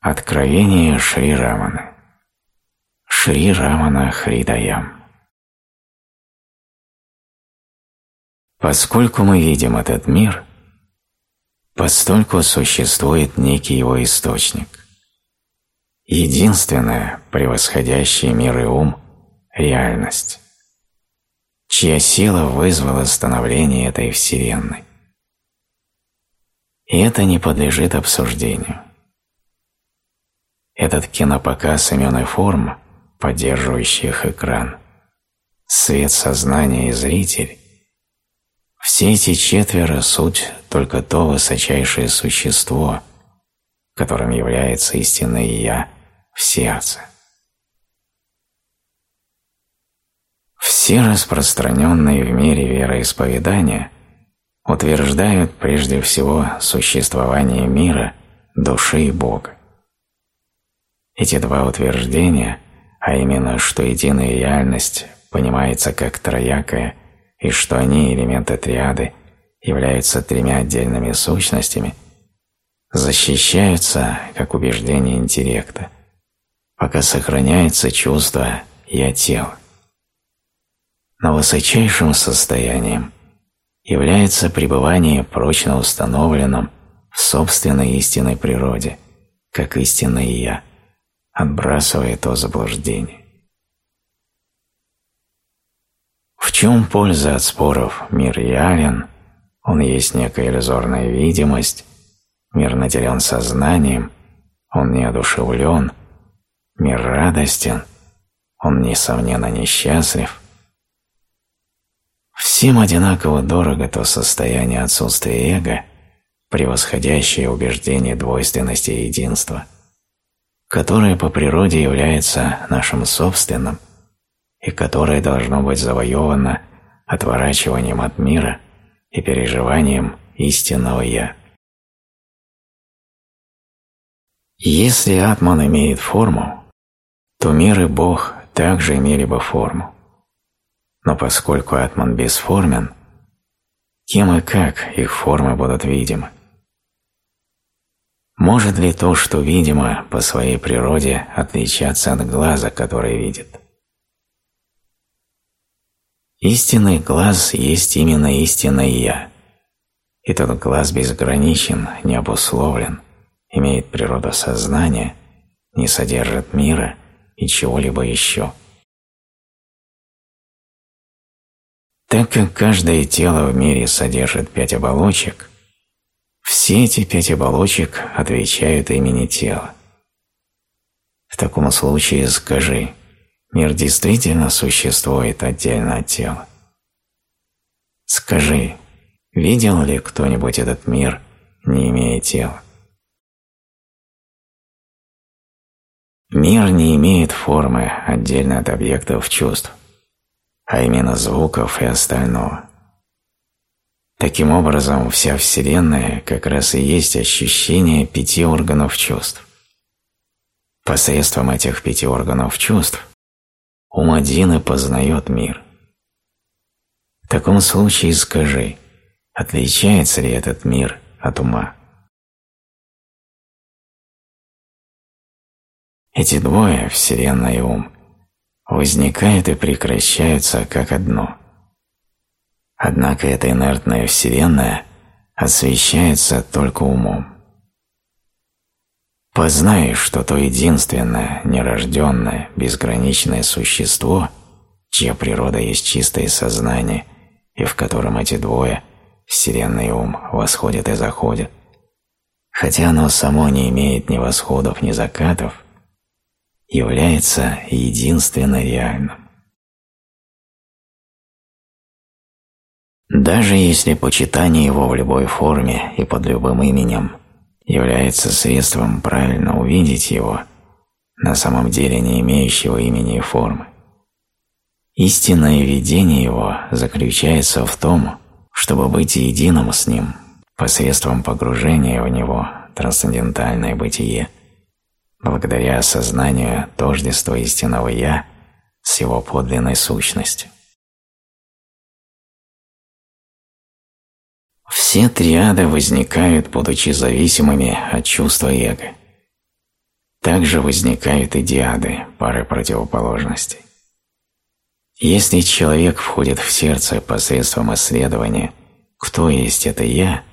Откровение Шри Раманы. Шри Рамана Хридаям. Поскольку мы видим этот мир, постольку существует некий его источник. Единственная, превосходящая мир и ум – реальность, чья сила вызвала становление этой Вселенной. И это не подлежит обсуждению. Этот кинопоказ имен и форм, поддерживающих экран, свет сознания и зритель – все эти четверо – суть только то высочайшее существо, которым является истинное «Я» в сердце. Все распространенные в мире вероисповедания утверждают прежде всего существование мира, души и Бога. Эти два утверждения, а именно, что единая реальность понимается как троякая и что они, элементы триады, являются тремя отдельными сущностями, защищаются как убеждение интеллекта, пока сохраняется чувство «я тело». Но высочайшим состоянием является пребывание прочно установленным в собственной истинной природе, как истинное «я», отбрасывая то заблуждение. В чем польза от споров? «мир реален», «он есть некая иллюзорная видимость», «мир наделен сознанием», «он неодушевлен», «мир радостен», «он несомненно несчастлив», Всем одинаково дорого то состояние отсутствия эго, превосходящее убеждение двойственности и единства, которое по природе является нашим собственным и которое должно быть завоевано отворачиванием от мира и переживанием истинного «Я». Если атман имеет форму, то мир и Бог также имели бы форму. Но поскольку атман бесформен, кем и как их формы будут видимы? Может ли то, что видимо, по своей природе отличаться от глаза, который видит? Истинный глаз есть именно истинное «Я». И тот глаз безграничен, не обусловлен, имеет природу сознания, не содержит мира и чего-либо еще – Так как каждое тело в мире содержит пять оболочек, все эти пять оболочек отвечают имени тела. В таком случае скажи, мир действительно существует отдельно от тела? Скажи, видел ли кто-нибудь этот мир, не имея тела? Мир не имеет формы отдельно от объектов чувств а именно звуков и остального. Таким образом, вся Вселенная как раз и есть ощущение пяти органов чувств. Посредством этих пяти органов чувств ум один и познает мир. В таком случае скажи, отличается ли этот мир от ума? Эти двое, Вселенная и ум, возникают и прекращаются как одно. Однако эта инертная Вселенная освещается только умом. Познай, что то единственное, нерожденное, безграничное существо, чья природа есть чистое сознание, и в котором эти двое, Вселенная и ум, восходят и заходят, хотя оно само не имеет ни восходов, ни закатов – является единственно реальным. Даже если почитание его в любой форме и под любым именем является средством правильно увидеть его, на самом деле не имеющего имени и формы, истинное видение его заключается в том, чтобы быть единым с ним посредством погружения в него трансцендентальное бытие – благодаря осознанию тождества истинного «Я» с его подлинной сущностью. Все триады возникают, будучи зависимыми от чувства эго. также возникают и диады, пары противоположностей. Если человек входит в сердце посредством исследования «Кто есть это я?»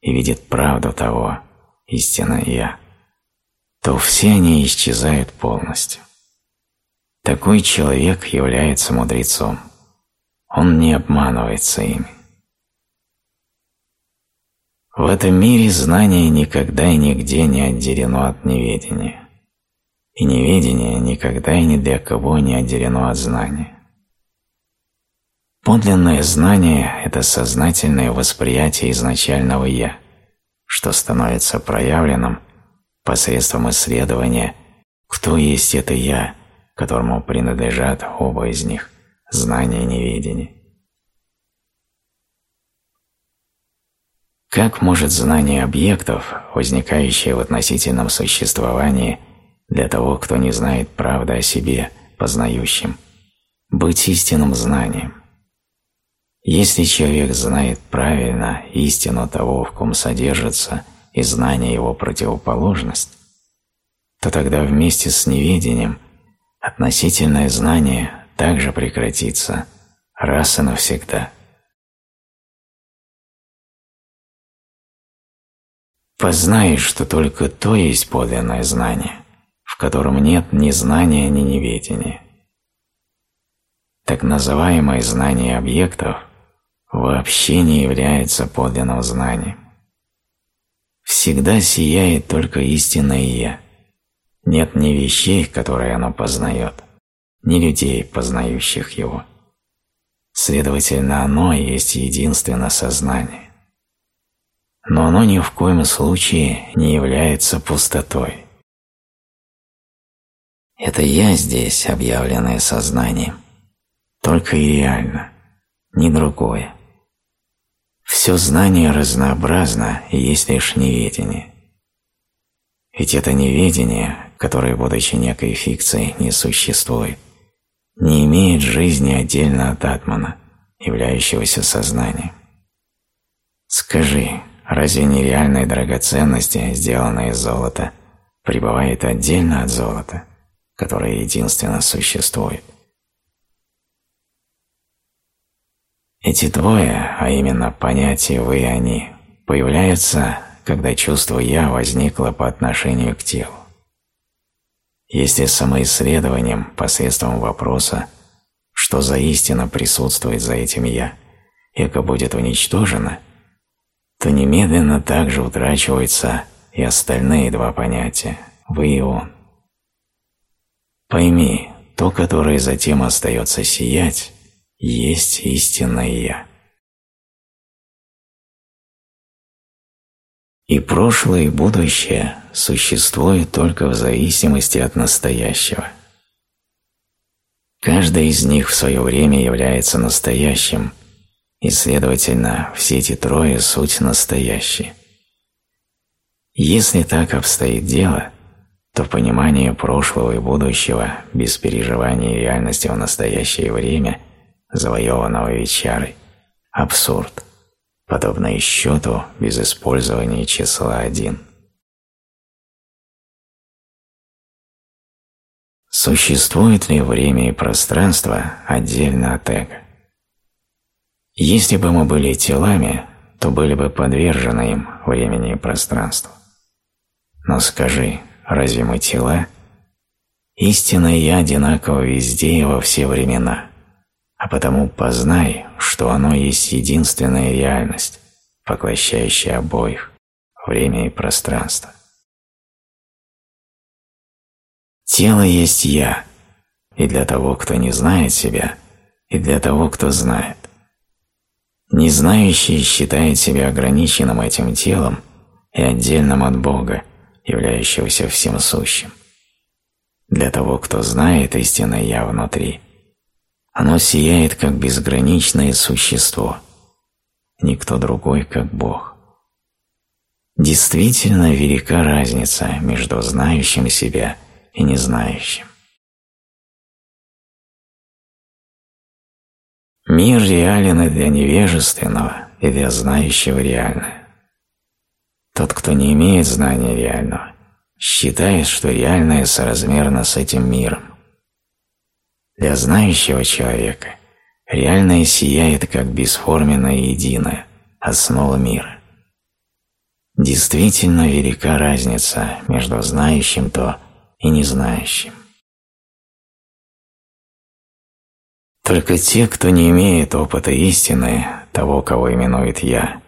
и видит правду того, истинное «Я», то все они исчезают полностью. Такой человек является мудрецом. Он не обманывается ими. В этом мире знание никогда и нигде не отделено от неведения. И неведение никогда и ни для кого не отделено от знания. Подлинное знание – это сознательное восприятие изначального «я», что становится проявленным посредством исследования «кто есть это «я», которому принадлежат оба из них – знание и неведение. Как может знание объектов, возникающее в относительном существовании для того, кто не знает правды о себе, познающим, быть истинным знанием? Если человек знает правильно истину того, в ком содержится и знание его противоположность, то тогда вместе с неведением относительное знание также прекратится раз и навсегда. Познай, что только то есть подлинное знание, в котором нет ни знания, ни неведения. Так называемое знание объектов вообще не является подлинным знанием. Всегда сияет только истинное «Я». Нет ни вещей, которые оно познает, ни людей, познающих его. Следовательно, оно есть единственное сознание. Но оно ни в коем случае не является пустотой. Это «я» здесь, объявленное сознанием, только и реально, ни другое. Все знание разнообразно и есть лишь неведение. Ведь это неведение, которое, будучи некой фикцией, не существует, не имеет жизни отдельно от атмана, являющегося сознанием. Скажи, разве нереальные драгоценности, сделанные из золота, пребывает отдельно от золота, которое единственно существует? Эти двое, а именно понятие «вы» и «они», появляются, когда чувство «я» возникло по отношению к телу. Если самоисследованием посредством вопроса, что за истина присутствует за этим «я», эго будет уничтожено, то немедленно также утрачиваются и остальные два понятия «вы» и «он». Пойми, то, которое затем остается сиять, есть истинное Я. И прошлое и будущее существуют только в зависимости от настоящего. Каждый из них в свое время является настоящим, и, следовательно, все эти трое – суть настоящие. Если так обстоит дело, то понимание прошлого и будущего без переживания реальности в настоящее время завоеванного вечерой, абсурд, подобный счету без использования числа 1. Существует ли время и пространство отдельно от эго? Если бы мы были телами, то были бы подвержены им времени и пространству. Но скажи, разве мы тела? Истинное Я одинаково везде и во все времена а потому познай, что оно есть единственная реальность, поглощающая обоих, время и пространство. Тело есть «я», и для того, кто не знает себя, и для того, кто знает. Незнающий считает себя ограниченным этим телом и отдельным от Бога, являющегося всем сущим. Для того, кто знает истинное «я» внутри – оно сияет, как безграничное существо, никто другой, как Бог. Действительно велика разница между знающим себя и незнающим. Мир реален и для невежественного, и для знающего реальное. Тот, кто не имеет знания реального, считает, что реальное соразмерно с этим миром. Для знающего человека реальное сияет как бесформенное единое, основа мира. Действительно велика разница между знающим то и незнающим. Только те, кто не имеет опыта истины, того, кого именует «я»,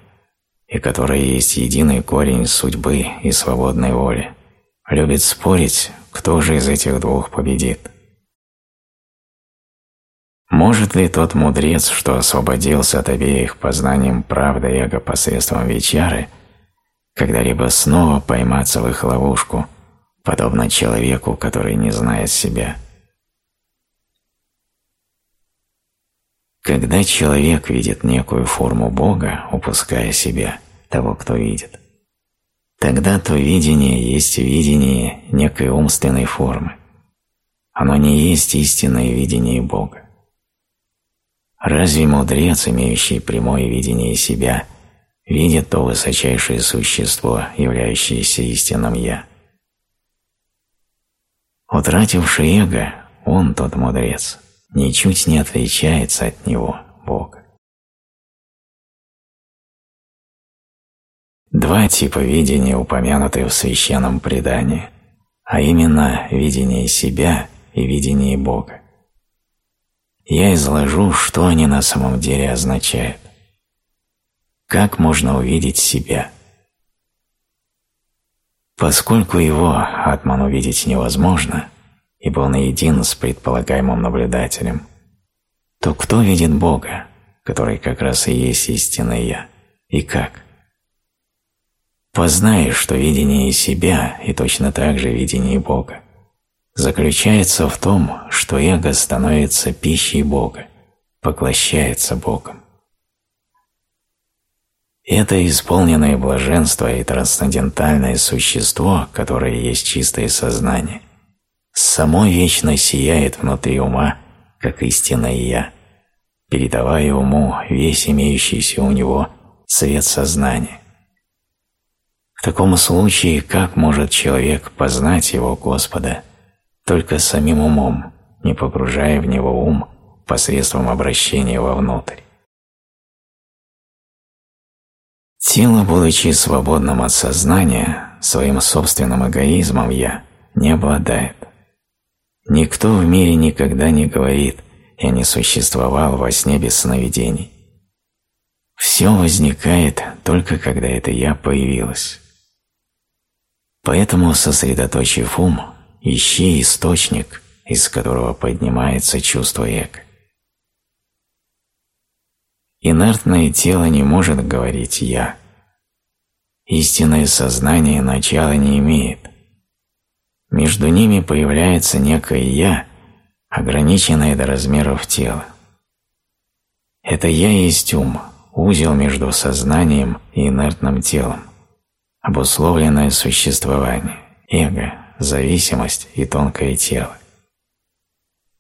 и который есть единый корень судьбы и свободной воли, любит спорить, кто же из этих двух победит. Может ли тот мудрец, что освободился от обеих познанием правды и эго посредством вечеры, когда-либо снова пойматься в их ловушку, подобно человеку, который не знает себя? Когда человек видит некую форму Бога, упуская себя, того, кто видит, тогда то видение есть видение некой умственной формы. Оно не есть истинное видение Бога. Разве мудрец, имеющий прямое видение себя, видит то высочайшее существо, являющееся истинным «Я»? Утративший эго, он тот мудрец – ничуть не отличается от него, Бога. Два типа видения упомянуты в священном предании, а именно видение себя и видение Бога. Я изложу, что они на самом деле означают. Как можно увидеть себя? Поскольку его атман увидеть невозможно – ибо он един с предполагаемым наблюдателем, то кто видит Бога, который как раз и есть истинное Я, и как? Познаешь, что видение себя и точно так же видение Бога заключается в том, что эго становится пищей Бога, поглощается Богом. Это исполненное блаженство и трансцендентальное существо, которое есть чистое сознание, само вечно сияет внутри ума, как истинное «Я», передавая уму весь имеющийся у него свет сознания. В таком случае как может человек познать его Господа только самим умом, не погружая в него ум посредством обращения вовнутрь? Тело, будучи свободным от сознания, своим собственным эгоизмом «я» не обладает. Никто в мире никогда не говорит «я не существовал во сне без сновидений». Все возникает только когда это «я» появилось. Поэтому, сосредоточив ум, ищи источник, из которого поднимается чувство эго. Инертное тело не может говорить «я». Истинное сознание начала не имеет, между ними появляется некое «я», ограниченное до размеров тела. Это «я» есть ум, узел между сознанием и инертным телом, обусловленное существование, эго, зависимость и тонкое тело.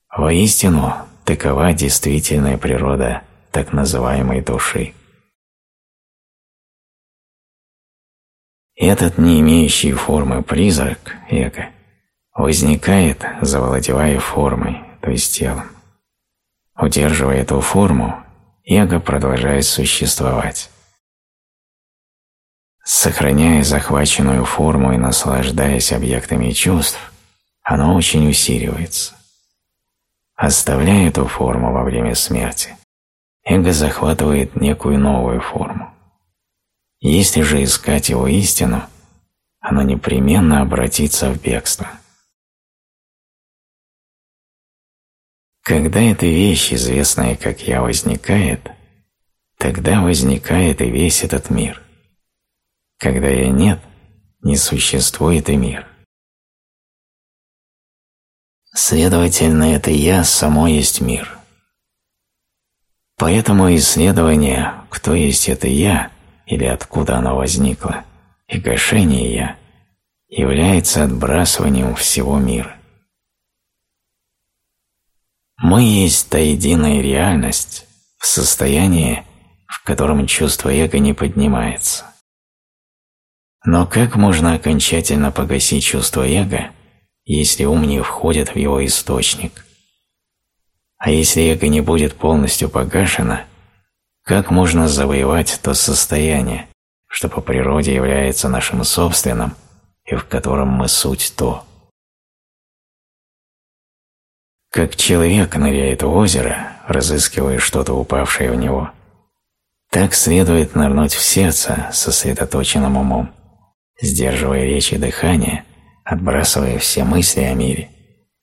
Воистину, такова действительная природа так называемой души. Этот не имеющий формы призрак, эго, возникает, завладевая формой, то есть телом. Удерживая эту форму, эго продолжает существовать. Сохраняя захваченную форму и наслаждаясь объектами чувств, оно очень усиливается. Оставляя эту форму во время смерти, эго захватывает некую новую форму. Если же искать его истину, оно непременно обратится в бегство – Когда эта вещь, известная как «я», возникает, тогда возникает и весь этот мир. Когда «я» нет, не существует и мир. Следовательно, это «я» само есть мир. Поэтому исследование, кто есть это «я» или откуда оно возникло, и гашение «я» является отбрасыванием всего мира. Мы есть та единая реальность в состоянии, в котором чувство эго не поднимается. Но как можно окончательно погасить чувство эго, если ум не входит в его источник? А если эго не будет полностью погашено, как можно завоевать то состояние, что по природе является нашим собственным и в котором мы суть то? Как человек ныряет в озеро, разыскивая что-то упавшее в него, так следует нырнуть в сердце сосредоточенным умом, сдерживая речь и дыхание, отбрасывая все мысли о мире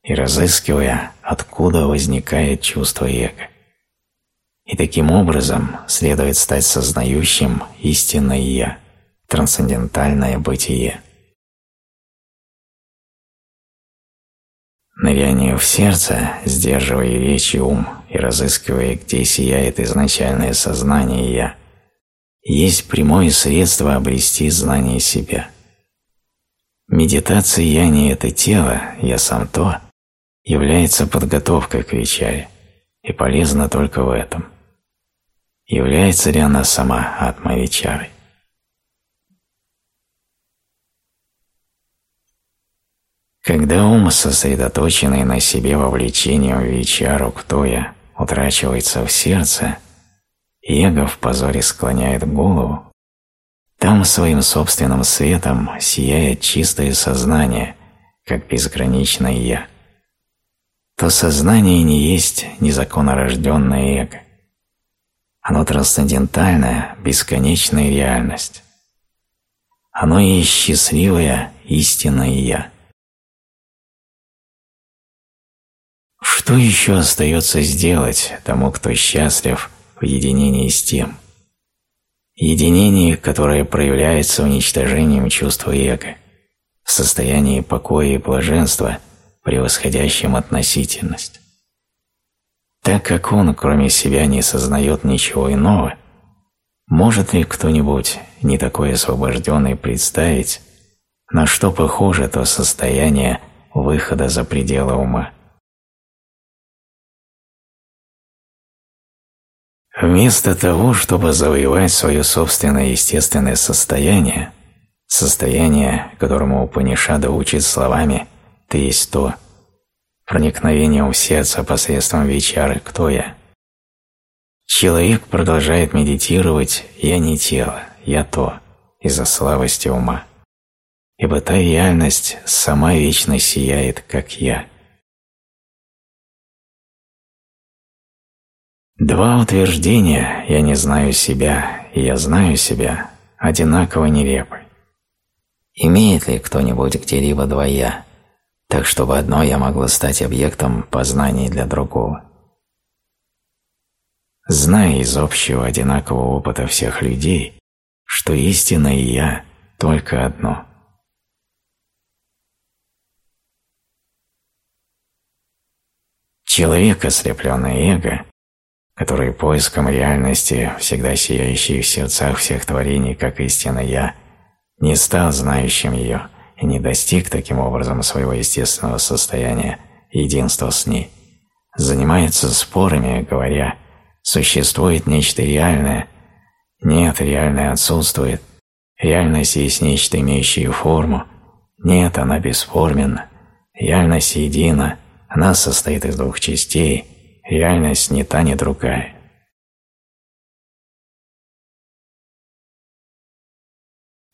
и разыскивая, откуда возникает чувство эго. И таким образом следует стать сознающим истинное «я», трансцендентальное бытие. Ныряние в сердце, сдерживая речь и ум и разыскивая, где сияет изначальное сознание «я», есть прямое средство обрести знание себя. Медитация «я не это тело, я сам то» является подготовкой к вечере и полезна только в этом. Является ли она сама атма-вечарой? Когда ум, сосредоточенный на себе вовлечением вечару кто я, утрачивается в сердце, эго в позоре склоняет голову, там своим собственным светом сияет чистое сознание, как безграничное «я». То сознание не есть незаконнорожденное эго. Оно трансцендентальная, бесконечная реальность. Оно и счастливое, истинное «я». Что еще остается сделать тому, кто счастлив в единении с тем? Единение, которое проявляется уничтожением чувства эго, в состоянии покоя и блаженства, превосходящем относительность. Так как он, кроме себя, не сознает ничего иного, может ли кто-нибудь, не такой освобожденный, представить, на что похоже то состояние выхода за пределы ума? Вместо того, чтобы завоевать свое собственное естественное состояние, состояние, которому Упанишада учит словами «ты есть то», проникновением в сердце посредством вечары «кто я?», человек продолжает медитировать «я не тело, я то» из-за слабости ума, ибо та реальность сама вечно сияет, как «я». Два утверждения «я не знаю себя» и «я знаю себя» одинаково нелепы. Имеет ли кто-нибудь где-либо два «я», так чтобы одно «я» могло стать объектом познаний для другого? Зная из общего одинакового опыта всех людей, что истинное «я» только одно. Человек, ослепленный эго, который поиском реальности, всегда сияющей в сердцах всех творений, как истина «Я», не стал знающим ее и не достиг таким образом своего естественного состояния единства с ней, занимается спорами, говоря «существует нечто реальное», «нет, реальное отсутствует», «реальность есть нечто, имеющее форму», «нет, она бесформенна», «реальность едина», «она состоит из двух частей», реальность ни та, ни другая.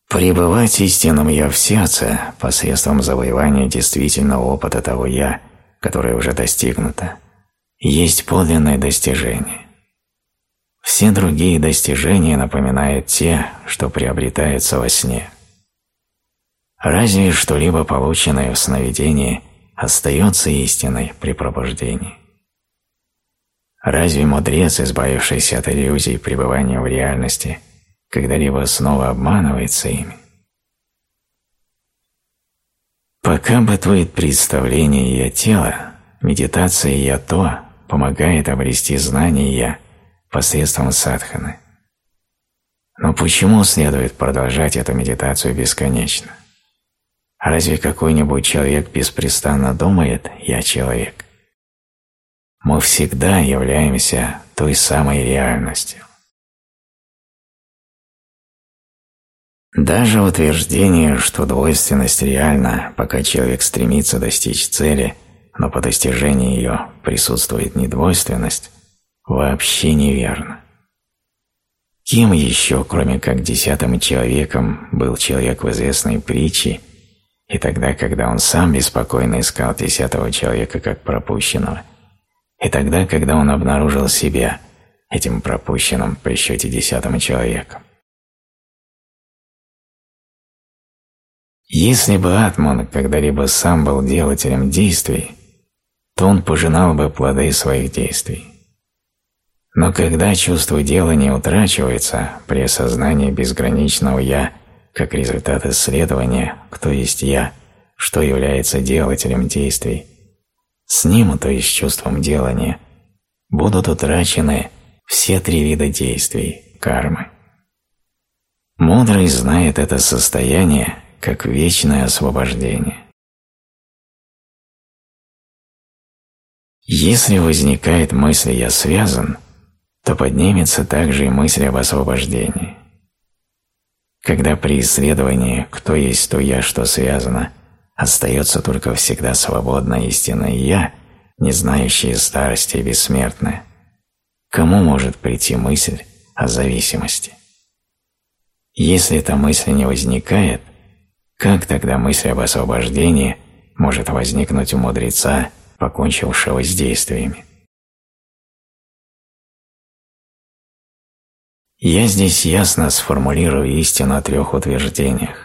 Пребывать истинным «я» в сердце посредством завоевания действительного опыта того «я», которое уже достигнуто, есть подлинное достижение. Все другие достижения напоминают те, что приобретаются во сне. Разве что-либо полученное в сновидении остается истиной при пробуждении. Разве мудрец, избавившийся от иллюзий пребывания в реальности, когда-либо снова обманывается ими? Пока бытует представление «я» тела, медитация «я» то помогает обрести знание «я» посредством садханы. Но почему следует продолжать эту медитацию бесконечно? Разве какой-нибудь человек беспрестанно думает «я человек»? Мы всегда являемся той самой реальностью. Даже утверждение, что двойственность реальна, пока человек стремится достичь цели, но по достижении ее присутствует недвойственность, вообще неверно. Кем еще, кроме как десятым человеком, был человек в известной притче, и тогда, когда он сам беспокойно искал десятого человека как пропущенного, и тогда, когда он обнаружил себя этим пропущенным при счете десятым человеком. Если бы Атман когда-либо сам был делателем действий, то он пожинал бы плоды своих действий. Но когда чувство делания утрачивается при осознании безграничного «я» как результат исследования «кто есть я», что является делателем действий, с ним, то есть чувством делания, будут утрачены все три вида действий – кармы. Мудрый знает это состояние как вечное освобождение. Если возникает мысль «я связан», то поднимется также и мысль об освобождении. Когда при исследовании «кто есть то я, что связано» остается только всегда свободное истинное «я», не знающее старости и бессмертное, кому может прийти мысль о зависимости? Если эта мысль не возникает, как тогда мысль об освобождении может возникнуть у мудреца, покончившего с действиями? Я здесь ясно сформулирую истину о трех утверждениях,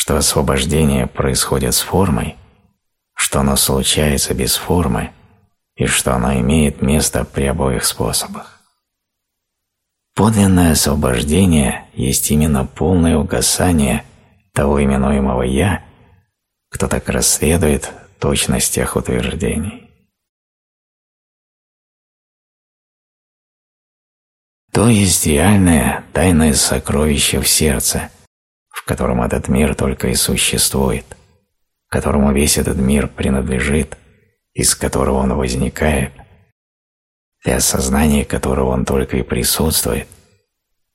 что освобождение происходит с формой, что оно случается без формы и что оно имеет место при обоих способах. Подлинное освобождение есть именно полное угасание того именуемого «я», кто так расследует точность тех утверждений. То есть реальное тайное сокровище в сердце, в котором этот мир только и существует, которому весь этот мир принадлежит, из которого он возникает, для осознания которого он только и присутствует,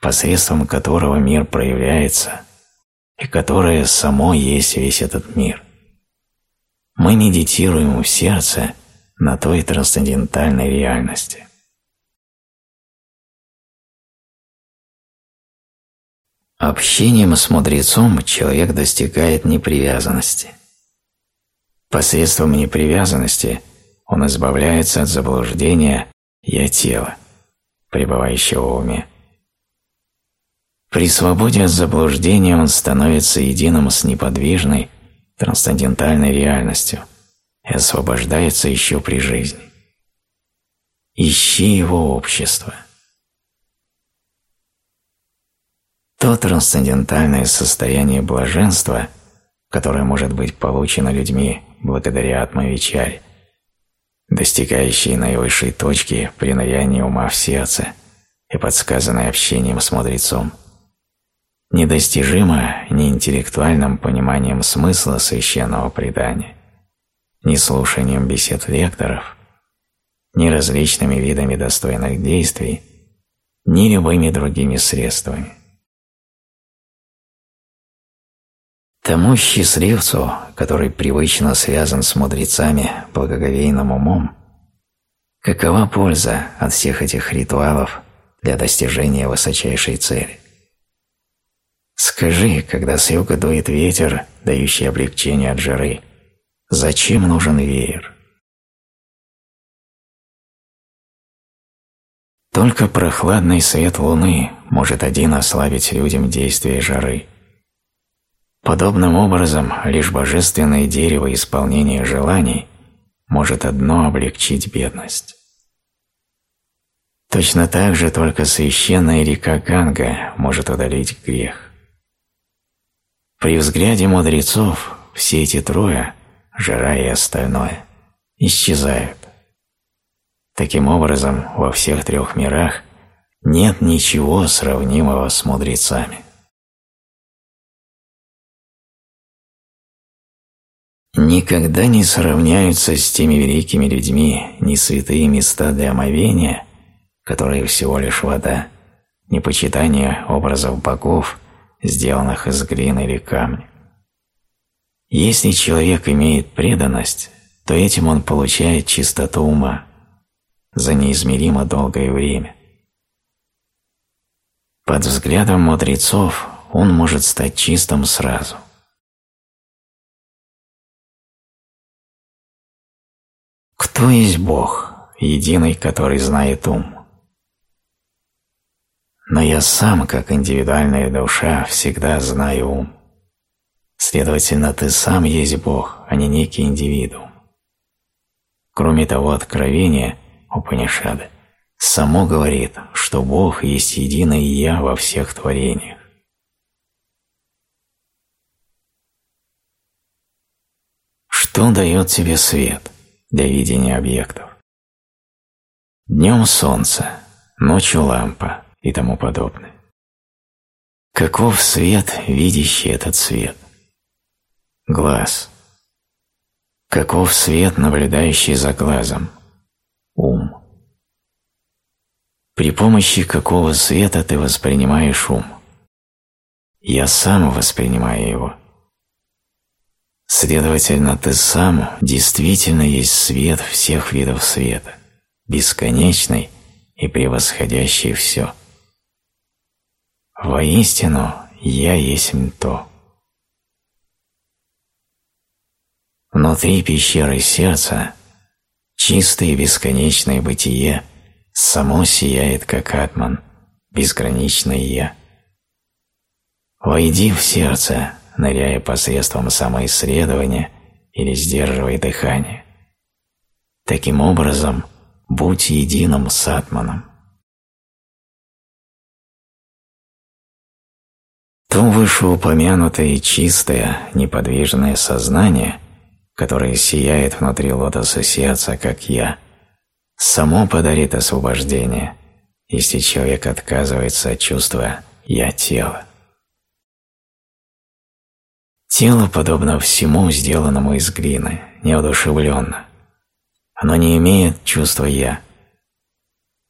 посредством которого мир проявляется и которое само есть весь этот мир. Мы медитируем в сердце на той трансцендентальной реальности. Общением с мудрецом человек достигает непривязанности. Посредством непривязанности он избавляется от заблуждения «я тело», пребывающего в уме. При свободе от заблуждения он становится единым с неподвижной, трансцендентальной реальностью и освобождается еще при жизни. Ищи его общество – то трансцендентальное состояние блаженства, которое может быть получено людьми благодаря атмавичаре, достигающей наивысшей точки при нырянии ума в сердце и подсказанной общением с мудрецом, недостижимо ни интеллектуальным пониманием смысла священного предания, ни слушанием бесед лекторов, ни различными видами достойных действий, ни любыми другими средствами – Тому счастливцу, который привычно связан с мудрецами благоговейным умом, какова польза от всех этих ритуалов для достижения высочайшей цели? Скажи, когда с юга дует ветер, дающий облегчение от жары, зачем нужен веер? Только прохладный свет луны может один ослабить людям действие жары – Подобным образом, лишь божественное дерево исполнения желаний может одно облегчить бедность. Точно так же только священная река Ганга может удалить грех. При взгляде мудрецов все эти трое, жара и остальное, исчезают. Таким образом, во всех трех мирах нет ничего сравнимого с мудрецами. Никогда не сравняются с теми великими людьми ни святые места для омовения, которые всего лишь вода, ни почитание образов богов, сделанных из глины или камня. Если человек имеет преданность, то этим он получает чистоту ума за неизмеримо долгое время. Под взглядом мудрецов он может стать чистым сразу. Кто есть Бог, единый, который знает ум? Но я сам, как индивидуальная душа, всегда знаю ум. Следовательно, ты сам есть Бог, а не некий индивидуум. Кроме того, откровение Упанишады само говорит, что Бог есть единое Я во всех творениях. Что дает тебе свет для видения объектов? Днем солнце, ночью лампа и тому подобное. Каков свет, видящий этот свет? Глаз. Каков свет, наблюдающий за глазом? Ум. При помощи какого света ты воспринимаешь ум? Я сам воспринимаю его. Следовательно, ты сам действительно есть свет всех видов света, бесконечный и превосходящий все. Воистину, я есть то. Внутри пещеры сердца чистое бесконечное бытие само сияет, как атман, безграничное «я». Войди в сердце, ныряя посредством самоисследования или сдерживая дыхание. Таким образом, будь единым с атманом. То вышеупомянутое чистое, неподвижное сознание – которое сияет внутри лотоса сердца, как я, само подарит освобождение, если человек отказывается от чувства «я тело». Тело подобно всему, сделанному из глины, неодушевленно. Оно не имеет чувства «я».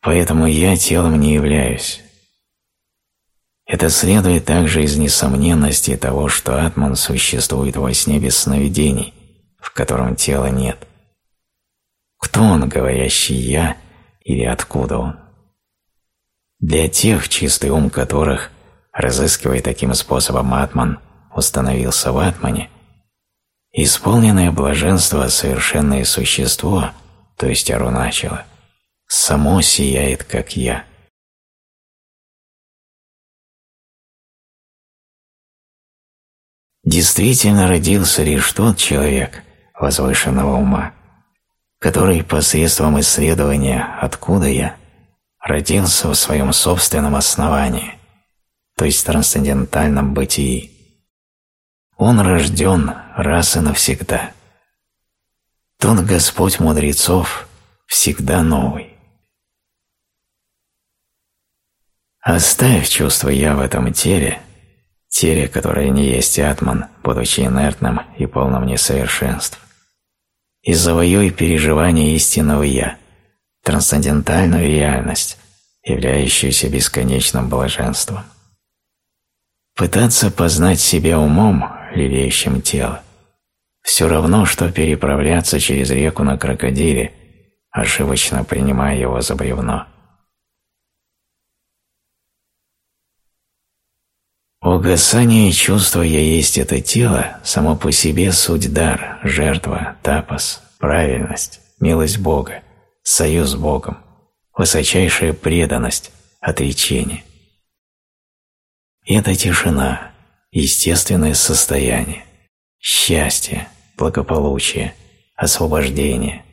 Поэтому я телом не являюсь. Это следует также из несомненности того, что атман существует во сне без сновидений – в котором тела нет. Кто он, говорящий «я» или откуда он? Для тех, чистый ум которых, разыскивая таким способом атман, установился в атмане, исполненное блаженство совершенное существо, то есть Аруначала, само сияет, как «я». Действительно родился лишь тот человек, возвышенного ума, который посредством исследования «откуда я» родился в своем собственном основании, то есть трансцендентальном бытии. Он рожден раз и навсегда. Тот Господь мудрецов всегда новый. Оставь чувство «я» в этом теле, теле, которое не есть атман, будучи инертным и полным несовершенств и завоюй переживание истинного «Я», трансцендентальную реальность, являющуюся бесконечным блаженством. Пытаться познать себя умом, лелеющим тело, все равно, что переправляться через реку на крокодиле, ошибочно принимая его за бревно. Угасание чувства «я есть это тело» само по себе суть дар, жертва, тапос, правильность, милость Бога, союз с Богом, высочайшая преданность, отречение. Это тишина, естественное состояние, счастье, благополучие, освобождение,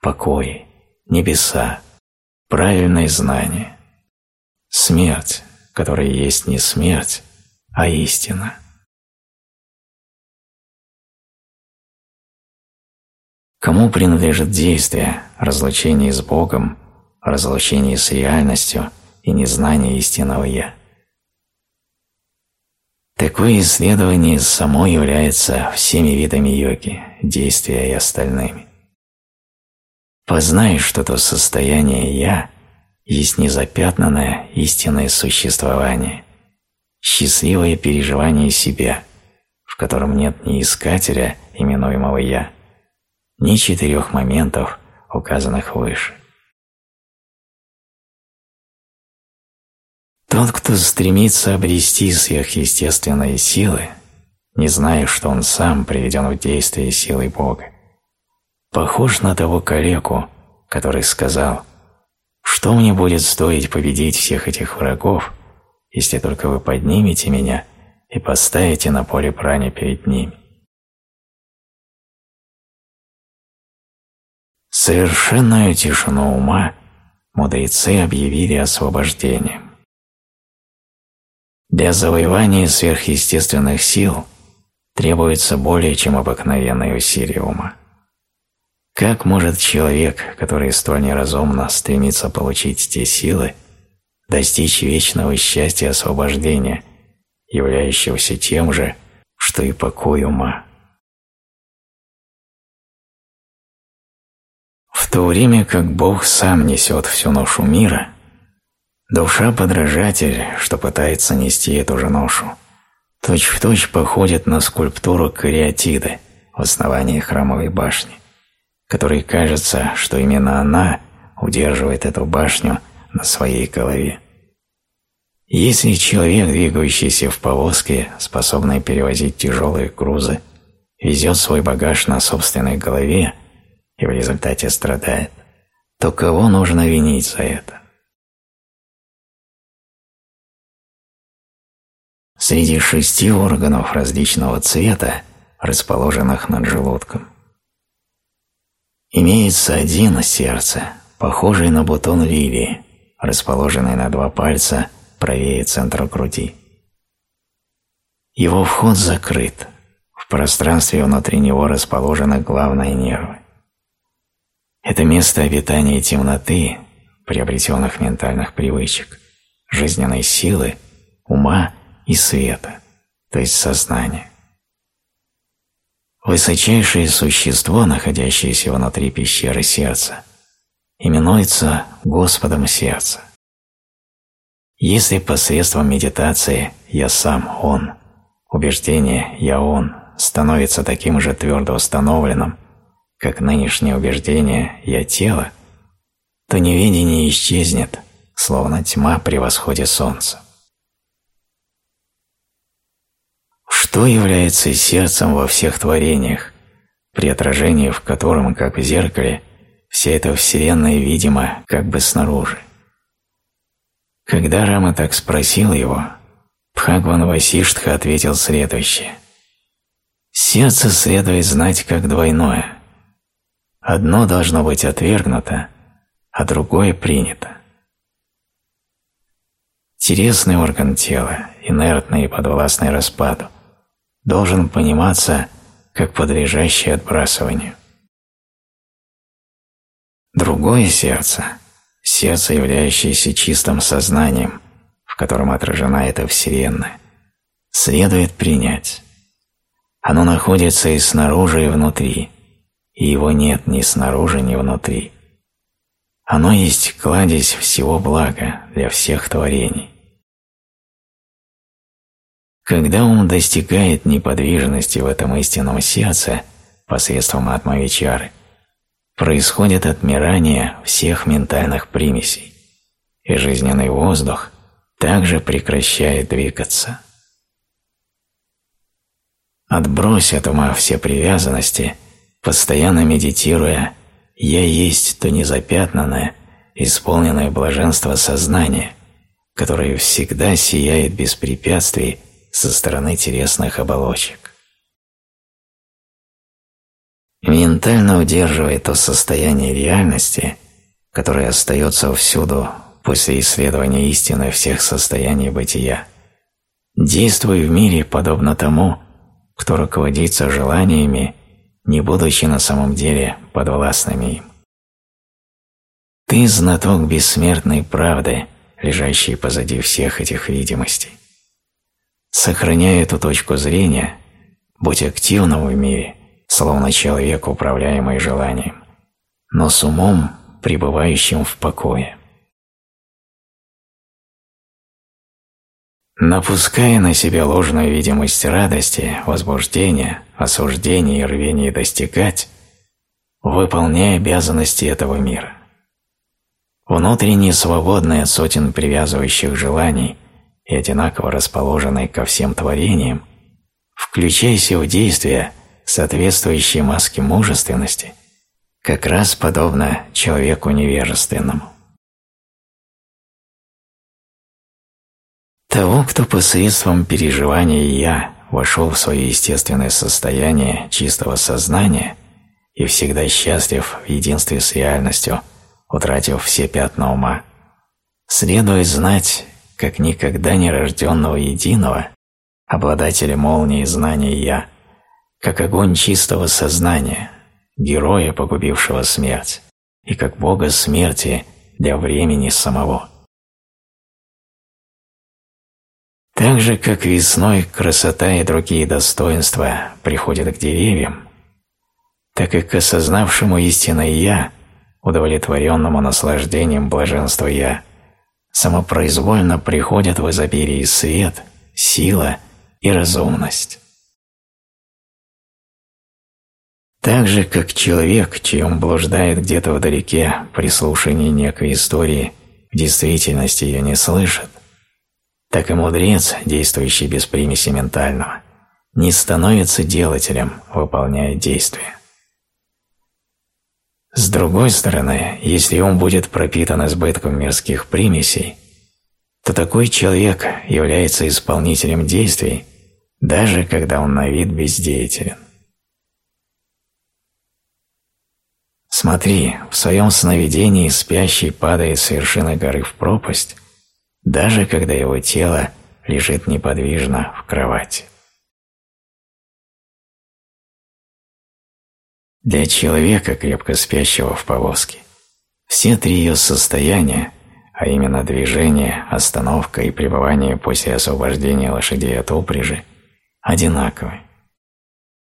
покой, небеса, правильное знание, смерть, которая есть не смерть, а истина. Кому принадлежит действие, разлучение с Богом, разлучение с реальностью и незнание истинного «Я»? Такое исследование само является всеми видами йоги, действия и остальными. Познай, что то состояние «я» есть незапятнанное истинное существование – счастливое переживание себя, в котором нет ни искателя, именуемого «я», ни четырех моментов, указанных выше. Тот, кто стремится обрести сверхъестественные силы, не зная, что он сам приведен в действие силой Бога, похож на того калеку, который сказал «Что мне будет стоить победить всех этих врагов, если только вы поднимете меня и поставите на поле брани перед ними?» Совершенную тишину ума мудрецы объявили освобождением. Для завоевания сверхъестественных сил требуется более чем обыкновенные усилия ума. Как может человек, который столь неразумно стремится получить те силы, достичь вечного счастья и освобождения, являющегося тем же, что и покой ума? В то время как Бог сам несет всю ношу мира, душа-подражатель, что пытается нести эту же ношу, точь-в-точь точь походит на скульптуру кариатиды в основании храмовой башни которой кажется, что именно она удерживает эту башню на своей голове. Если человек, двигающийся в повозке, способный перевозить тяжелые грузы, везет свой багаж на собственной голове и в результате страдает, то кого нужно винить за это? Среди шести органов различного цвета, расположенных над желудком, Имеется один сердце, похожее на бутон лилии, расположенный на два пальца правее центра груди. Его вход закрыт. В пространстве внутри него расположены главные нервы. Это место обитания темноты, приобретенных ментальных привычек, жизненной силы, ума и света, то есть сознания. Высочайшее существо, находящееся внутри пещеры сердца, именуется Господом сердца. Если посредством медитации «я сам Он», убеждение «я Он» становится таким же твердо установленным, как нынешнее убеждение «я тело», то неведение исчезнет, словно тьма при восходе Что является сердцем во всех творениях, при отражении в котором, как в зеркале, вся эта Вселенная видима как бы снаружи? Когда Рама так спросил его, Бхагван Васиштха ответил следующее. «Сердце следует знать как двойное. Одно должно быть отвергнуто, а другое принято. Телесный орган тела, инертный и подвластный распаду, должен пониматься как подлежащий отбрасыванию. Другое сердце, сердце, являющееся чистым сознанием, в котором отражена эта Вселенная, следует принять. Оно находится и снаружи, и внутри, и его нет ни снаружи, ни внутри. Оно есть кладезь всего блага для всех творений. Когда ум достигает неподвижности в этом истинном сердце посредством атмавичары, происходит отмирание всех ментальных примесей, и жизненный воздух также прекращает двигаться. Отбрось от ума все привязанности, постоянно медитируя «Я есть то незапятнанное, исполненное блаженство сознания», которое всегда сияет без препятствий со стороны телесных оболочек. Ментально удерживая то состояние реальности, которое остается всюду после исследования истины всех состояний бытия, действуй в мире подобно тому, кто руководится желаниями, не будучи на самом деле подвластными им. Ты знаток бессмертной правды, лежащей позади всех этих видимостей. Сохраняя эту точку зрения, будь активным в мире, словно человек, управляемый желанием, но с умом, пребывающим в покое. Напуская на себя ложную видимость радости, возбуждения, осуждения и рвения достигать, выполняя обязанности этого мира. Внутренне свободный от сотен привязывающих желаний и одинаково расположенный ко всем творениям, включайся в действия, соответствующие маске мужественности, как раз подобно человеку невежественному. Того, кто посредством переживания «я» вошел в свое естественное состояние чистого сознания и всегда счастлив в единстве с реальностью, утратив все пятна ума, следует знать, как никогда не рожденного единого, обладателя молнии знания «я», как огонь чистого сознания, героя, погубившего смерть, и как бога смерти для времени самого. Так же, как весной красота и другие достоинства приходят к деревьям, так и к осознавшему истинное «я», удовлетворенному наслаждением блаженства «я», самопроизвольно приходят в изобилии свет, сила и разумность. Так же, как человек, ум блуждает где-то вдалеке при слушании некой истории, в действительности ее не слышит, так и мудрец, действующий без примеси ментального, не становится делателем, выполняя действия. С другой стороны, если ум будет пропитан избытком мирских примесей, то такой человек является исполнителем действий, даже когда он на вид бездеятелен. Смотри, в своем сновидении спящий падает с вершины горы в пропасть, даже когда его тело лежит неподвижно в кровати. Для человека, крепко спящего в повозке, все три ее состояния, а именно движение, остановка и пребывание после освобождения лошадей от упряжи, одинаковы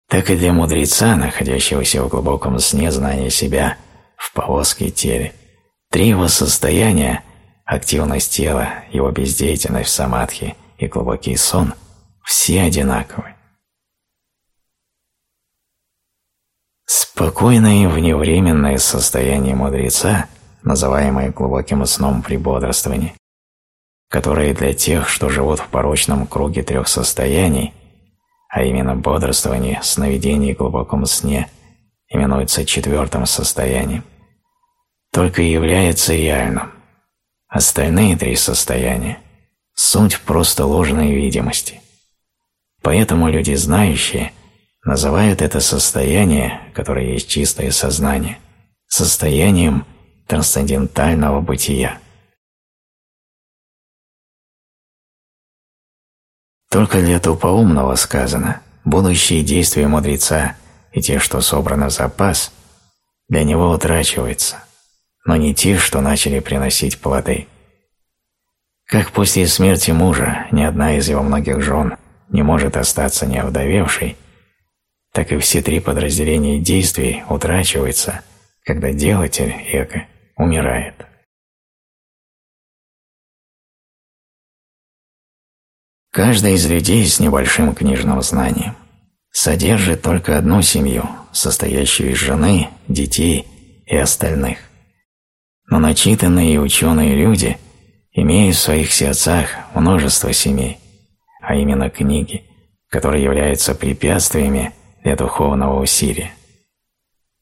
так и для мудреца, находящегося в глубоком сне знания себя в повозке теле. Три его состояния – активность тела, его бездеятельность в самадхи и глубокий сон – все одинаковы. Спокойное вневременное состояние мудреца, называемое глубоким сном при бодрствовании, которое для тех, что живут в порочном круге трех состояний – а именно бодрствование, сновидение и глубоком сне, именуется четвертым состоянием, только и является реальным. Остальные три состояния – суть просто ложной видимости. Поэтому люди знающие называют это состояние, которое есть чистое сознание, состоянием трансцендентального бытия. Только для тупоумного сказано, будущие действия мудреца и те, что собраны в запас, для него утрачиваются, но не те, что начали приносить плоды. Как после смерти мужа ни одна из его многих жен не может остаться неовдовевшей, так и все три подразделения действий утрачиваются, когда делатель, эго, умирает. Каждый из людей с небольшим книжным знанием содержит только одну семью, состоящую из жены, детей и остальных. Но начитанные и ученые люди имеют в своих сердцах множество семей, а именно книги, которые являются препятствиями для духовного усилия.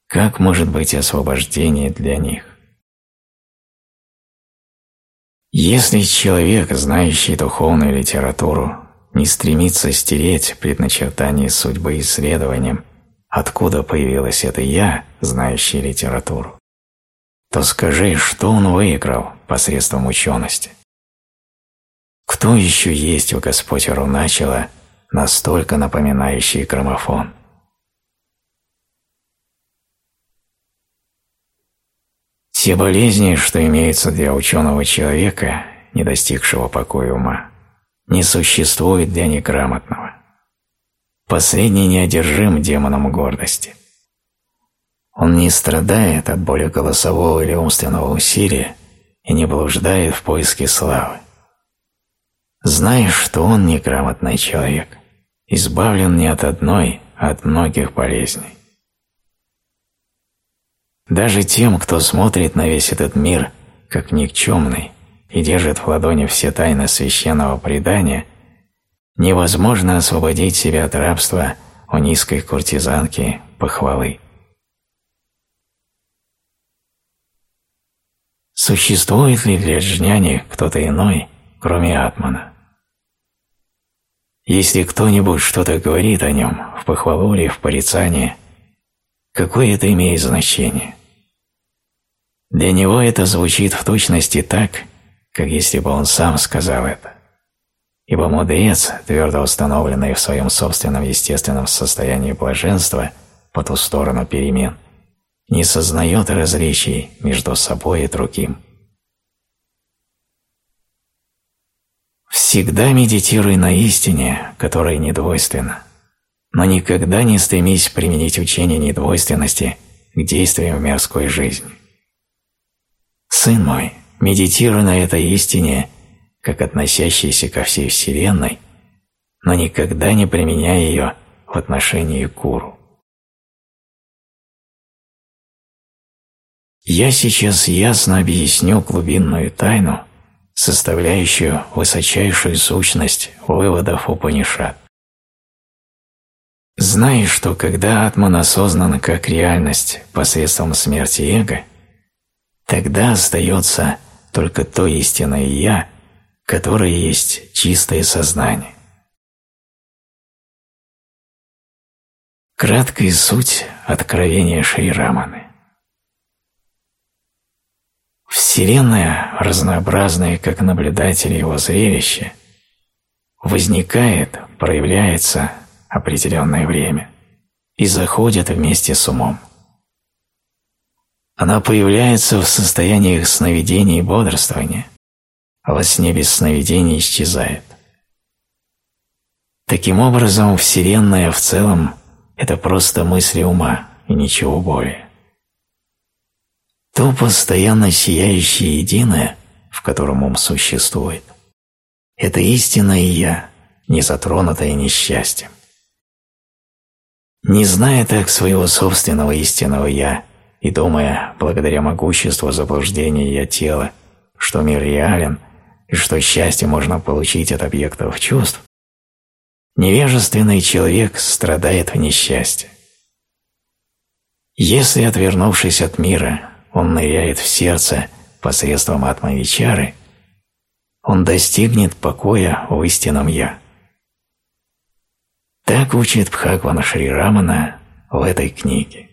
Как может быть освобождение для них? Если человек, знающий духовную литературу, не стремится стереть предначертание судьбы исследованием, откуда появилось это «я», знающий литературу, то скажи, что он выиграл посредством учености. Кто еще есть у Господь Руначала, настолько напоминающий граммофон? Все болезни, что имеются для ученого человека, не достигшего покоя ума, не существует для неграмотного. Последний неодержим демоном гордости. Он не страдает от боли голосового или умственного усилия и не блуждает в поиске славы. знаешь, что он неграмотный человек, избавлен не от одной, а от многих болезней. Даже тем, кто смотрит на весь этот мир как никчемный и держит в ладони все тайны священного предания, невозможно освободить себя от рабства у низкой куртизанки похвалы. Существует ли для джняни кто-то иной, кроме Атмана? Если кто-нибудь что-то говорит о нем, в похвалу или в порицание, какое это имеет значение? Для него это звучит в точности так, как если бы он сам сказал это. Ибо мудрец, твердо установленный в своем собственном естественном состоянии блаженства по ту сторону перемен, не сознает различий между собой и другим. Всегда медитируй на истине, которая недвойственна, но никогда не стремись применить учение недвойственности к действиям в мирской жизни. Сын мой, медитируй на этой истине, как относящейся ко всей Вселенной, но никогда не применяй ее в отношении гуру. Я сейчас ясно объясню глубинную тайну, составляющую высочайшую сущность выводов Упанишат. Знай, что когда атман осознан как реальность посредством смерти эго, тогда остается только то истинное «я», которое есть чистое сознание. Краткая суть откровения Шри. Вселенная, разнообразная как наблюдатель его зрелища, возникает, проявляется определенное время и заходит вместе с умом. Она появляется в состояниях сновидения и бодрствования, а во сне без сновидения исчезает. Таким образом, Вселенная в целом – это просто мысли ума и ничего более то постоянно сияющее единое, в котором ум существует, это истинное «Я», не затронутое несчастьем. Не зная так своего собственного истинного «Я» и думая, благодаря могуществу заблуждения «Я» тела, что мир реален и что счастье можно получить от объектов чувств, невежественный человек страдает в несчастье. Если, отвернувшись от мира, он ныряет в сердце посредством атмавичары, он достигнет покоя в истинном «Я». Так учит Бхагван Шри Рамана в этой книге.